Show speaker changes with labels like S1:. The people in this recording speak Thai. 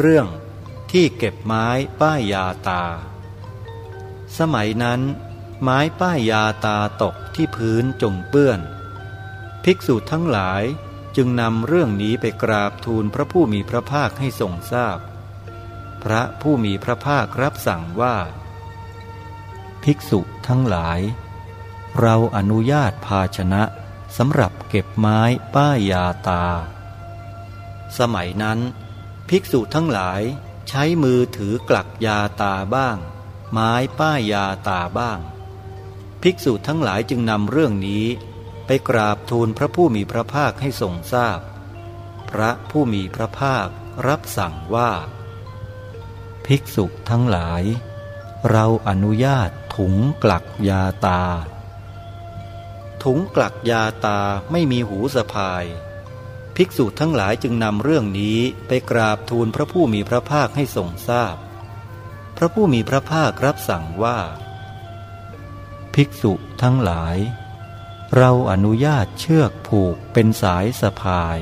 S1: เรื่องที่เก็บไม้ป้ายยาตา สมัยนั้น ไม้ป้ายยาตาตกที่พื้นจงเปื้อน ภิกษุทั้งหลายจึงนำเรื่องนี้ไปกราบทูลพระผู้มีพระภาคให้ทรงทราบพพระผู้มีพระภาครับสั่งว่า ภิกษุทั้งหลาย เราอนุญาตภาชนะสำหรับเก็บไม้ป้ายยาตา สมัยนั้น ภิกษุทั้งหลายใช้มือถือกลักยาตาบ้าง ไม้ป้ายยาตาบ้าง ภิกษุทั้งหลายจึงนำเรื่องนี้ ไปกราบทูลพระผู้มีพระภาคให้ทรงทราบพพระผู้มีพระภาครับสั่งว่า ภิกษุทั้งหลาย เราอนุญาตถุงกลักยาตา ถุงกลักยาตาไม่มีหูสะพาย ภิกษุทั้งหลายจึงนำเรื่องนี้ไปกราบทูลพระผู้มีพระภาคให้ทรงทราบพพระผู้มีพระภาครับสั่งว่า ภิกษุทั้งหลาย เราอนุญาตเชือกผูกเป็นสายสะพาย